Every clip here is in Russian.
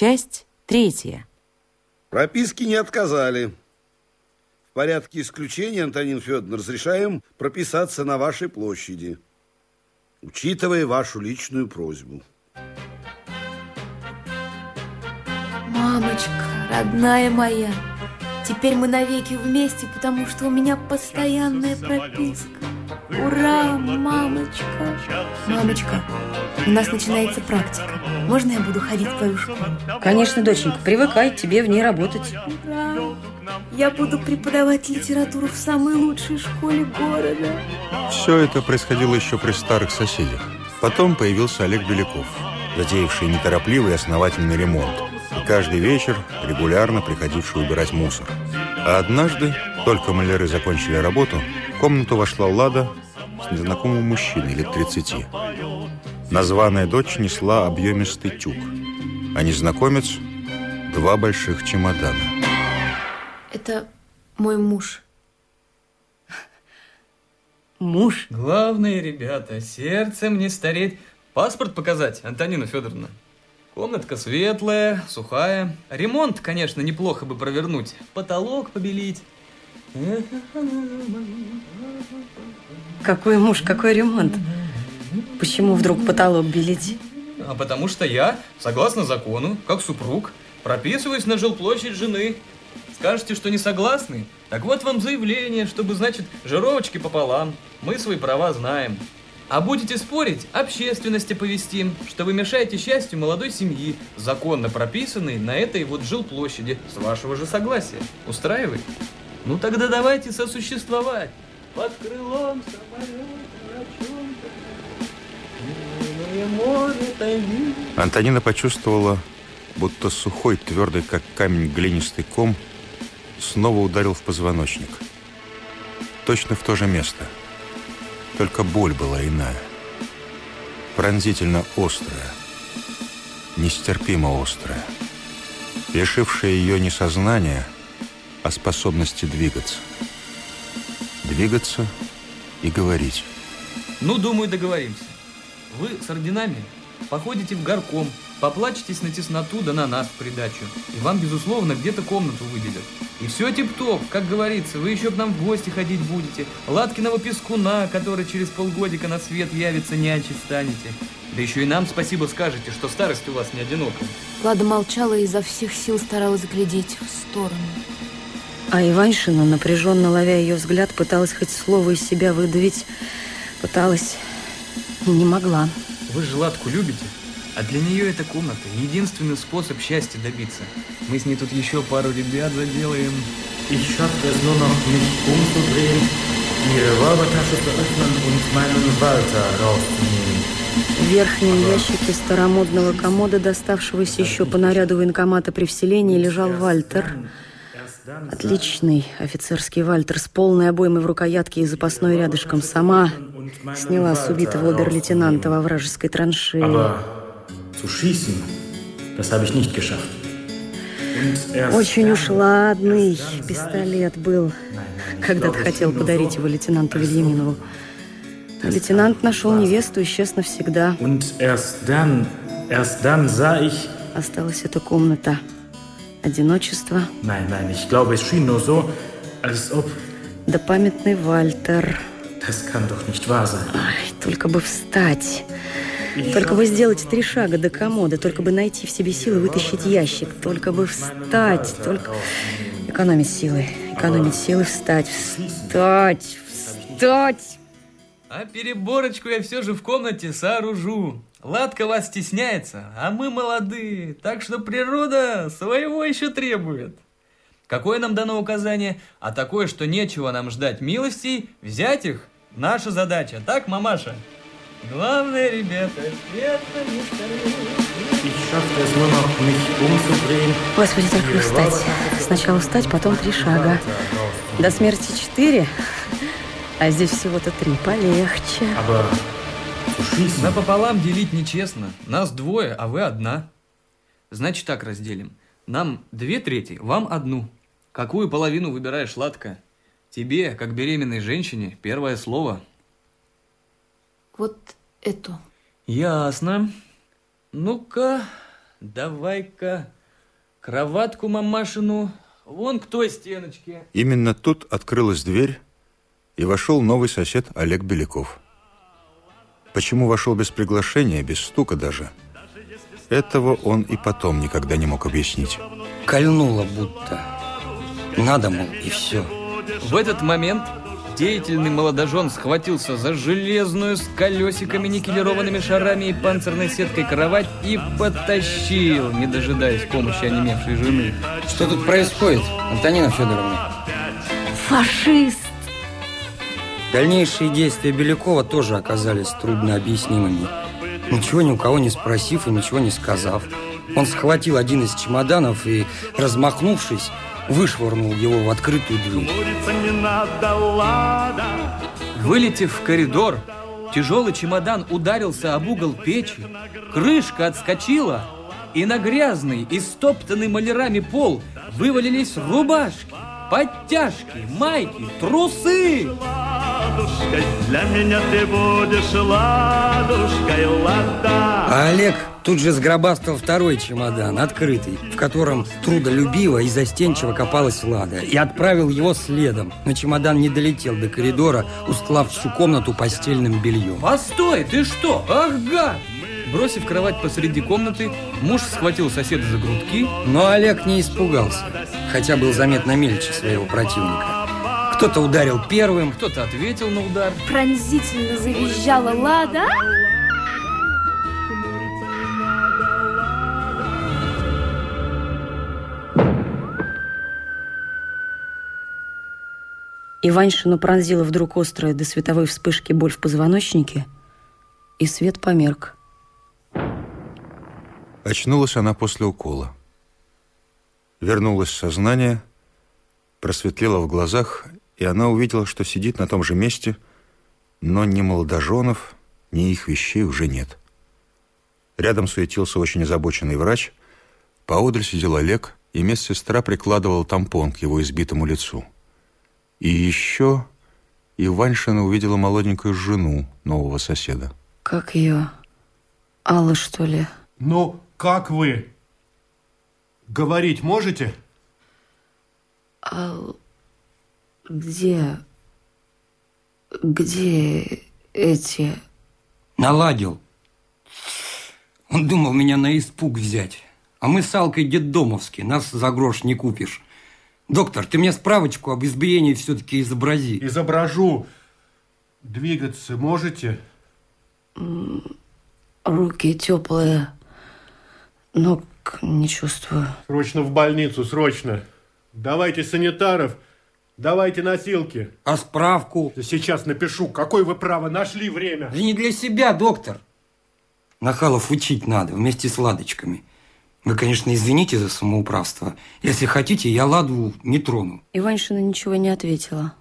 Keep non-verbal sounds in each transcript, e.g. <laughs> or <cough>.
Часть третья. Прописки не отказали. В порядке исключения, Антонин Федоровна, разрешаем прописаться на вашей площади, учитывая вашу личную просьбу. Мамочка, родная моя, теперь мы навеки вместе, потому что у меня постоянная прописка. Ура, мамочка! Мамочка, у нас начинается практика. Можно я буду ходить в твою школу? Конечно, доченька, привыкай тебе в ней работать. Ура! Я буду преподавать литературу в самой лучшей школе города. Все это происходило еще при старых соседях. Потом появился Олег Беляков, затеявший неторопливый и основательный ремонт. И каждый вечер регулярно приходивший убирать мусор. А однажды, только маляры закончили работу, комнату вошла Лада с незнакомым мужчиной лет 30. Названная дочь несла объемистый тюк, а незнакомец – два больших чемодана. Это мой муж. Муж? Главное, ребята, сердцем не стареть. Паспорт показать, Антонина Федоровна. Комнатка светлая, сухая. Ремонт, конечно, неплохо бы провернуть. Потолок побелить. Какой муж, какой ремонт? Почему вдруг потолок белить? А потому что я, согласно закону, как супруг, прописываюсь на жилплощадь жены. Скажете, что не согласны? Так вот вам заявление, чтобы, значит, жировочки пополам. Мы свои права знаем. А будете спорить, общественности повестим, что вы мешаете счастью молодой семьи, законно прописанной на этой вот жилплощади, с вашего же согласия. Устраивает? Ну тогда давайте сосуществовать. Под крылом самолета Антонина почувствовала, будто сухой, твердый, как камень, глинистый ком снова ударил в позвоночник. Точно в то же место. Только боль была иная. Пронзительно острая. Нестерпимо острая. Лишившая ее не а способности двигаться. Двигаться и говорить. Ну, думаю, договоримся. Вы с орденами походите в горком, поплачетесь на тесноту да на нас в придачу. И вам, безусловно, где-то комнату выделят. И все тип-топ, как говорится, вы еще к нам в гости ходить будете. Латкиного пескуна, который через полгодика на свет явится, нянчить станете. Да еще и нам спасибо скажете, что старость у вас не одинокая. Лада молчала и изо всех сил старалась глядеть в сторону. А Иваншина, напряженно ловя ее взгляд, пыталась хоть слово из себя выдавить. Пыталась и не могла. Вы же Ладку любите? А для нее эта комната – единственный способ счастья добиться. Мы с ней тут еще пару ребят заделаем. Ich schaffte es nur noch, mich umzudrehen, ihre Räubertasche zu öffnen und meinen Walter rauszunehmen. В верхнем ящике старомодного комода, доставшегося еще по наряду военкомата при вселении, лежал Вальтер. Отличный офицерский Вальтер с полной обоймой в рукоятке и запасной рядышком. Сама сняла с убитого обер-лейтенанта во вражеской траншее. Erst Очень уж ладный пистолет был. Когда-то glaube, хотел подарить его лейтенанту Вильяминову. Но лейтенант нашел невесту, исчез навсегда. Осталась эта комната. Одиночество, Nein, nein, ich glaube, es schien nur so, als ob... да памятный Вальтер. Das kann doch nicht wahr sein. Ай, только бы встать. Только бы сделать три шага до комода, только бы найти в себе силы вытащить ящик, только бы встать, только... Экономить силы, экономить силы, встать, встать, встать. А переборочку я все же в комнате сооружу. Ладка вас стесняется, а мы молодые, так что природа своего еще требует. Какое нам дано указание? А такое, что нечего нам ждать милостей, взять их – наша задача. Так, мамаша? Главное, ребята, светло не umzudrehen. Господи, только встать. Räubertasche Сначала встать, потом три шага. До смерти четыре, а здесь всего-то три. Полегче. Schießen... Напополам делить нечестно. Нас двое, а вы одна. Значит, так разделим. Нам две трети, вам одну. Какую половину выбираешь, Ладка? Тебе, как беременной женщине, первое слово. Вот эту. Ясно. Ну-ка, давай-ка кроватку мамашину вон к той стеночке. Именно тут открылась дверь, и вошел новый сосед Олег Беляков. Почему вошел без приглашения, без стука даже? Этого он и потом никогда не мог объяснить. Кольнуло будто. Надо, мол, и все. В этот момент деятельный молодожен схватился за железную с колесиками, никелированными шарами и панцирной сеткой кровать и потащил, не дожидаясь помощи онемевшей жены. Что тут происходит, Антонина Федоровна? Фашист! Дальнейшие действия Белякова тоже оказались трудно объяснимыми. Ничего ни у кого не спросив и ничего не сказав, он схватил один из чемоданов и, размахнувшись, вышвырнул его в открытую дверь. Вылетев в коридор, тяжелый чемодан ударился об угол печи, крышка отскочила, и на грязный и стоптанный малярами пол вывалились рубашки, подтяжки, майки, трусы. Для меня ты будешь ладушкой, лада. А Олег тут же сгробастал второй чемодан, открытый, в котором трудолюбиво и застенчиво копалась Лада, и отправил его следом. Но чемодан не долетел до коридора, устлав всю комнату постельным бельем. Постой, ты что? Ах, гад! Бросив кровать посреди комнаты, муж схватил соседа за грудки. Но Олег не испугался, хотя был заметно мельче своего противника. Кто-то ударил первым, Кто-то ответил на удар. Пронзительно завизжала Лада. Иваншину пронзила вдруг острая до световой вспышки боль в позвоночнике, и свет померк. Очнулась она после укола. Вернулось сознание, просветлело в глазах, и она увидела, что сидит на том же месте, но ни молодоженов, ни их вещей уже нет. Рядом суетился очень озабоченный врач, поодаль сидел Олег, и медсестра прикладывала тампон к его избитому лицу. И еще Иваншина увидела молоденькую жену нового соседа. Как ее? Алла, что ли? Ну, как вы? Говорить можете? Ал... Где... Где эти... наладил. Он думал меня на испуг взять. А мы с Алкой детдомовские, нас за грош не купишь. Доктор, ты мне справочку об избиении все-таки изобрази. Изображу. Двигаться можете? Руки теплые, ног не чувствую. Срочно в больницу, срочно. Давайте санитаров, давайте носилки. А справку? Я Сейчас напишу, какое вы право нашли время. Да не для себя, доктор. Нахалов учить надо вместе с ладочками. Вы, конечно, извините за самоуправство. Если хотите, я ладу не трону. Иваншина ничего не ответила.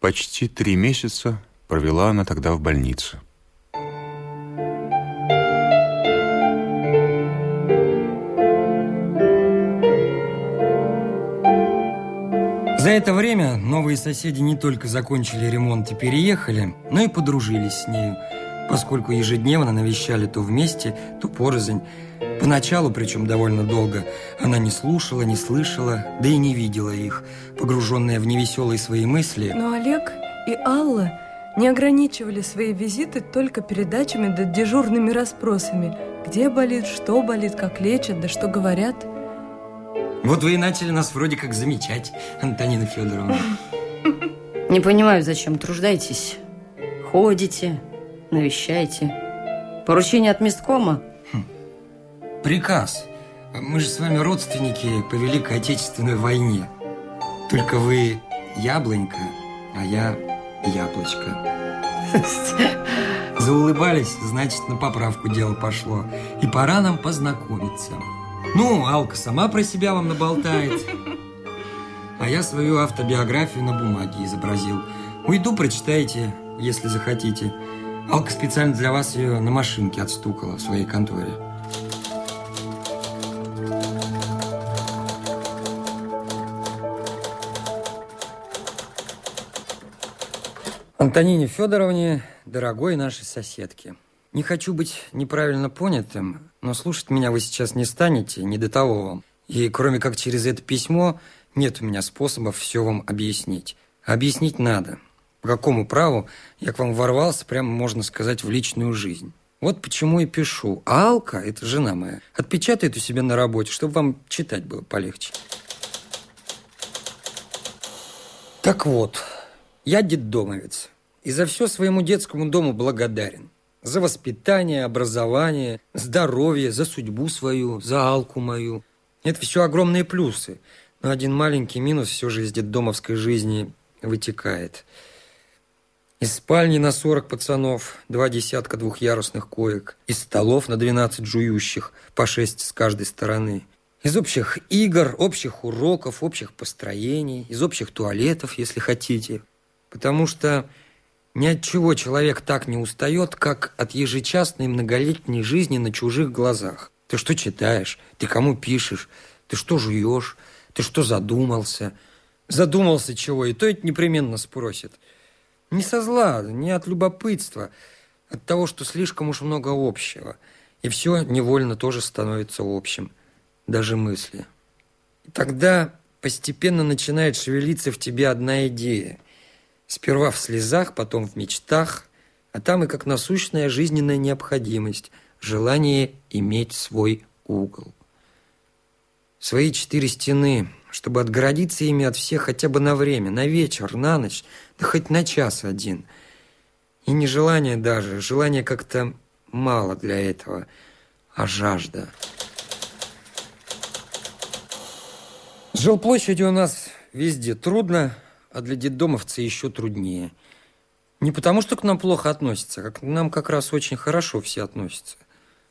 Почти три месяца провела она тогда в больнице. За это время новые соседи не только закончили ремонт и переехали, но и подружились с нею, поскольку ежедневно навещали то вместе, то порознь. Поначалу, причем довольно долго, она не слушала, не слышала, да и не видела их, погруженная в невеселые свои мысли. Но Олег и Алла не ограничивали свои визиты только передачами да дежурными расспросами. Где болит, что болит, как лечат, да что говорят. Вот вы и начали нас вроде как замечать, Антонина Федоровна. Не понимаю, зачем труждаетесь. Ходите, навещаете. Поручение от месткома? Приказ. Мы же с вами родственники по Великой Отечественной войне. Только вы яблонька, а я яблочко. <laughs> Заулыбались, значит, на поправку дело пошло. И пора нам познакомиться. Ну, Алка сама про себя вам наболтает. А я свою автобиографию на бумаге изобразил. Уйду, прочитайте, если захотите. Алка специально для вас ее на машинке отстукала в своей конторе. Антонине Федоровне, дорогой нашей соседке. Не хочу быть неправильно понятым, но слушать меня вы сейчас не станете, не до того вам. И кроме как через это письмо, нет у меня способов все вам объяснить. Объяснить надо. По какому праву я к вам ворвался, прямо можно сказать, в личную жизнь. Вот почему и пишу. А Алка, это жена моя, отпечатает у себя на работе, чтобы вам читать было полегче. Так вот, я детдомовец. И за все своему детскому дому благодарен. За воспитание, образование, здоровье, за судьбу свою, за Алку мою. Это все огромные плюсы. Но один маленький минус все же из детдомовской жизни вытекает. Из спальни на 40 пацанов, два десятка двухъярусных коек, из столов на 12 жующих, по 6 с каждой стороны, из общих игр, общих уроков, общих построений, из общих туалетов, если хотите. Потому что ни от чего человек так не устает, как от ежечасной многолетней жизни на чужих глазах. Ты что читаешь? Ты кому пишешь? Ты что жуешь? Ты что задумался? Задумался чего? И то это непременно спросит. Не со зла, не от любопытства, от того, что слишком уж много общего. И все невольно тоже становится общим. Даже мысли. И тогда постепенно начинает шевелиться в тебе одна идея. Сперва в слезах, потом в мечтах, а там и как насущная жизненная необходимость, желание иметь свой угол. Свои четыре стены, чтобы отгородиться ими от всех хотя бы на время, на вечер, на ночь, да хоть на час один. И не желание даже, желание как-то мало для этого, а жажда. С жилплощадью у нас везде трудно, а для детдомовца еще труднее. Не потому, что к нам плохо относятся, как к нам как раз очень хорошо все относятся.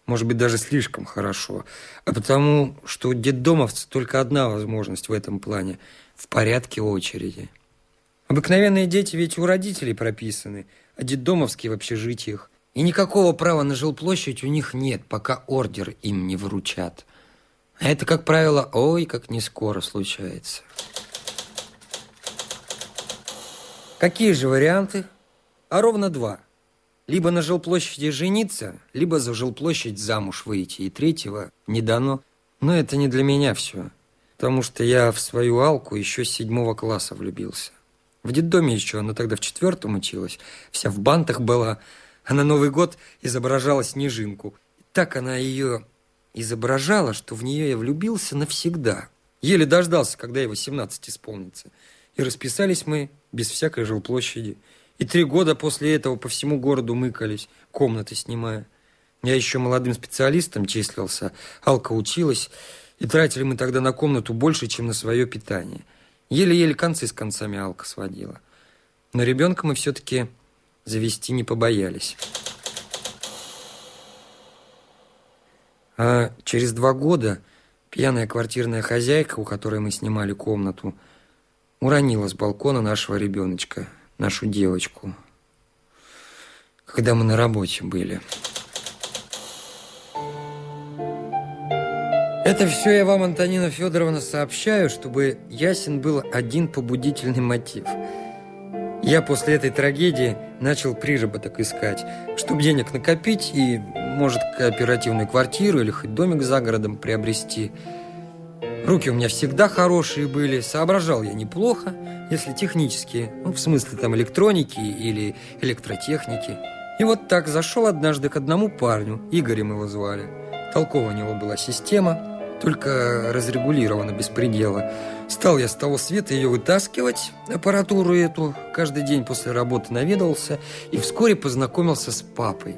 Может быть, даже слишком хорошо. А потому, что у детдомовца только одна возможность в этом плане – в порядке очереди. Обыкновенные дети ведь у родителей прописаны, а детдомовские в общежитиях. И никакого права на жилплощадь у них нет, пока ордер им не вручат. А это, как правило, ой, как не скоро случается. Какие же варианты? А ровно два. Либо на жилплощади жениться, либо за жилплощадь замуж выйти. И третьего не дано. Но это не для меня все. Потому что я в свою Алку еще с седьмого класса влюбился. В детдоме еще, она тогда в четвертом училась. Вся в бантах была. А на Новый год изображала снежинку. И так она ее изображала, что в нее я влюбился навсегда. Еле дождался, когда ей 18 исполнится. И расписались мы без всякой жилплощади. И три года после этого по всему городу мыкались, комнаты снимая. Я еще молодым специалистом числился, Алка училась, и тратили мы тогда на комнату больше, чем на свое питание. Еле-еле концы с концами Алка сводила. Но ребенка мы все-таки завести не побоялись. А через два года пьяная квартирная хозяйка, у которой мы снимали комнату, уронила с балкона нашего ребеночка, нашу девочку, когда мы на работе были. Это все я вам, Антонина Федоровна, сообщаю, чтобы ясен был один побудительный мотив. Я после этой трагедии начал приработок искать, чтобы денег накопить и, может, кооперативную квартиру или хоть домик за городом приобрести – Руки у меня всегда хорошие были, соображал я неплохо, если технически, ну, в смысле там электроники или электротехники. И вот так зашел однажды к одному парню, Игорем его звали. Толковая у него была система, только разрегулирована без предела. Стал я с того света ее вытаскивать, аппаратуру эту, каждый день после работы наведался и вскоре познакомился с папой.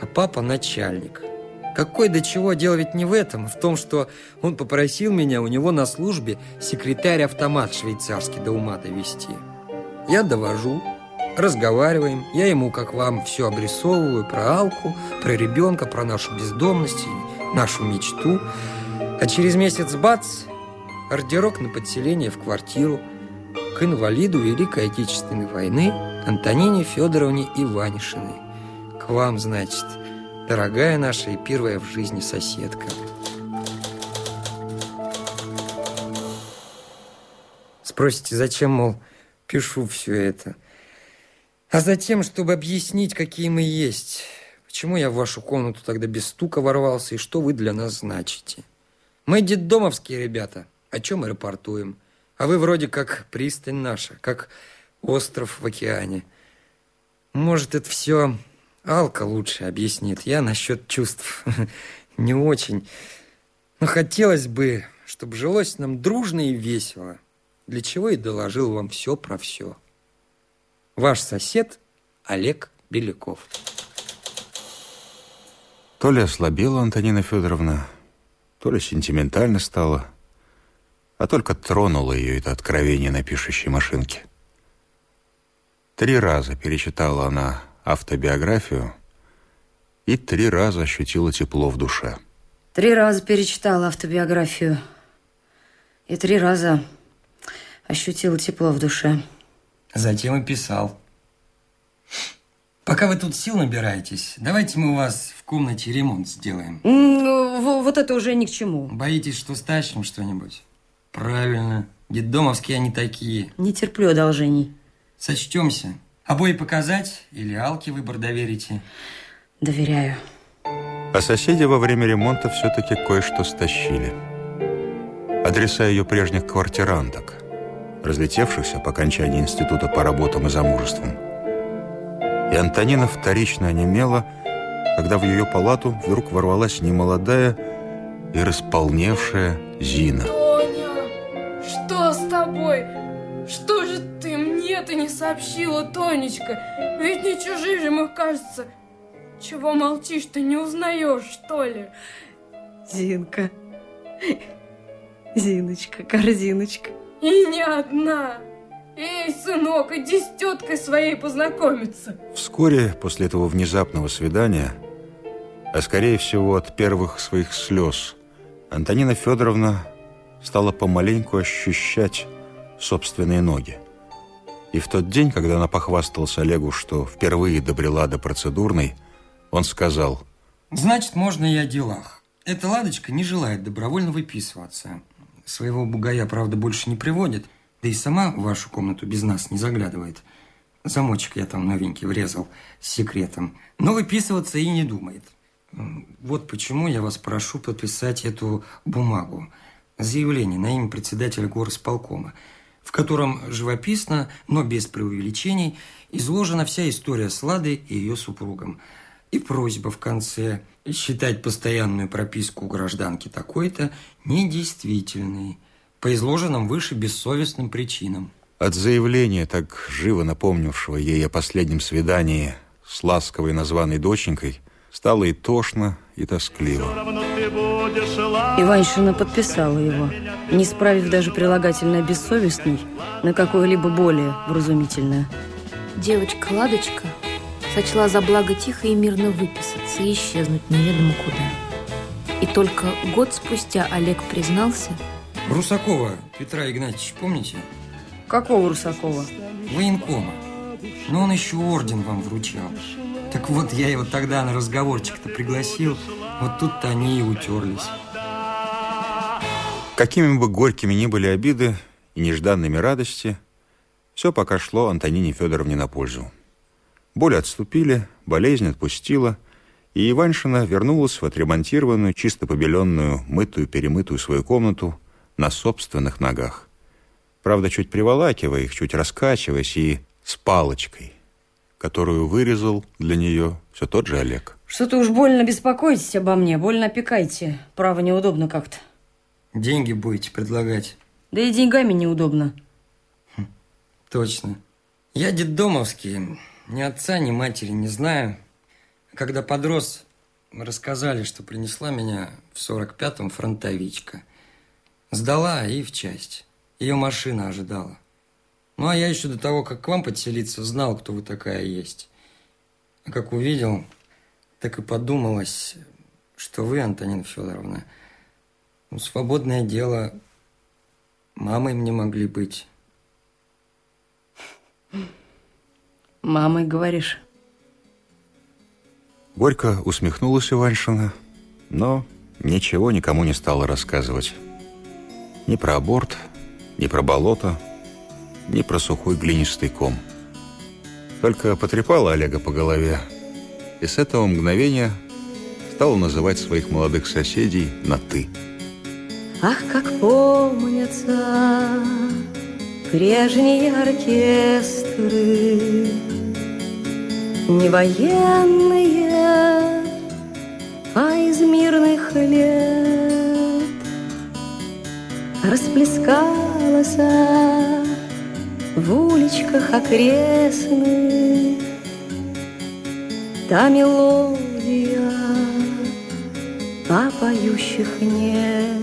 А папа начальник – какой до чего дело ведь не в этом, в том, что он попросил меня у него на службе секретарь-автомат швейцарский до ума довести. Я довожу, разговариваем, я ему, как вам, все обрисовываю про Алку, про ребенка, про нашу бездомность, нашу мечту. А через месяц бац, ордерок на подселение в квартиру к инвалиду Великой Отечественной войны Антонине Федоровне Иванишиной. К вам, значит, Дорогая наша и первая в жизни соседка. Спросите, зачем, мол, пишу все это? А затем, чтобы объяснить, какие мы есть. Почему я в вашу комнату тогда без стука ворвался, и что вы для нас значите? Мы детдомовские ребята, о чем мы рапортуем. А вы вроде как пристань наша, как остров в океане. Может, это все Алка лучше объяснит. Я насчет чувств <laughs> не очень. Но хотелось бы, чтобы жилось нам дружно и весело, для чего и доложил вам все про все. Ваш сосед Олег Беляков. То ли ослабела Антонина Федоровна, то ли сентиментально стала, а только тронуло ее это откровение на пишущей машинке. Три раза перечитала она автобиографию и три раза ощутила тепло в душе. Три раза перечитала автобиографию и три раза ощутила тепло в душе. Затем и писал. Пока вы тут сил набираетесь, давайте мы у вас в комнате ремонт сделаем. Вот это уже ни к чему. Боитесь, что стащим что-нибудь? Правильно. Детдомовские они такие. Не терплю одолжений. Сочтемся. Обои показать или Алке выбор доверите? Доверяю. А соседи во время ремонта все-таки кое-что стащили. Адреса ее прежних квартиранток, разлетевшихся по окончании института по работам и замужествам. И Антонина вторично онемела, когда в ее палату вдруг ворвалась немолодая и располневшая Зина. Тоня, что с тобой? Что же ты мне-то не сообщила, Тонечка? Ведь не чужие же мы, кажется. Чего молчишь, ты не узнаешь, что ли? Зинка. Зиночка, корзиночка. И не одна. Эй, сынок, иди с теткой своей познакомиться. Вскоре после этого внезапного свидания, а скорее всего от первых своих слез, Антонина Федоровна стала помаленьку ощущать собственные ноги. И в тот день, когда она похвасталась Олегу, что впервые добрела до процедурной, он сказал... Значит, можно и о делах. Эта ладочка не желает добровольно выписываться. Своего бугая, правда, больше не приводит. Да и сама в вашу комнату без нас не заглядывает. Замочек я там новенький врезал с секретом. Но выписываться и не думает. Вот почему я вас прошу подписать эту бумагу. Заявление на имя председателя горосполкома, в котором живописно, но без преувеличений, изложена вся история с Ладой и ее супругом. И просьба в конце считать постоянную прописку у гражданки такой-то недействительной по изложенным выше бессовестным причинам. От заявления, так живо напомнившего ей о последнем свидании с ласковой названной доченькой, стало и тошно, и тоскливо. Иваншина подписала его, не справив даже прилагательное «бессовестный» на какое-либо более вразумительное. Девочка-ладочка сочла за благо тихо и мирно выписаться и исчезнуть неведомо куда. И только год спустя Олег признался... Русакова Петра Игнатьевича, помните? Какого Русакова? Военкома. Но он еще орден вам вручал. Так вот, я его тогда на разговорчик-то пригласил. Вот тут-то они и утерлись. Какими бы горькими ни были обиды и нежданными радости, все пока шло Антонине Федоровне на пользу. Боли отступили, болезнь отпустила, и Иваншина вернулась в отремонтированную, чисто побеленную, мытую, перемытую свою комнату на собственных ногах. Правда, чуть приволакивая их, чуть раскачиваясь и с палочкой, которую вырезал для нее все тот же Олег. Что-то уж больно беспокойтесь обо мне, больно опекайте. Право, неудобно как-то. Деньги будете предлагать? Да и деньгами неудобно. Хм, точно. Я детдомовский, ни отца, ни матери не знаю. Когда подрос, рассказали, что принесла меня в 45-м фронтовичка. Сдала и в часть. Ее машина ожидала. Ну, а я еще до того, как к вам подселиться, знал, кто вы такая есть. А как увидел, так и подумалось, что вы, Антонина Федоровна, ну, свободное дело, мамой мне могли быть. Мамой, говоришь? Горько усмехнулась Иваншина, но ничего никому не стала рассказывать. Ни про аборт, ни про болото, ни про сухой глинистый ком. Только потрепала Олега по голове и с этого мгновения стала называть своих молодых соседей на «ты». Ах, как помнятся прежние оркестры, Не военные, а из мирных лет Расплескалась в уличках окрестных Та мелодия, а поющих нет.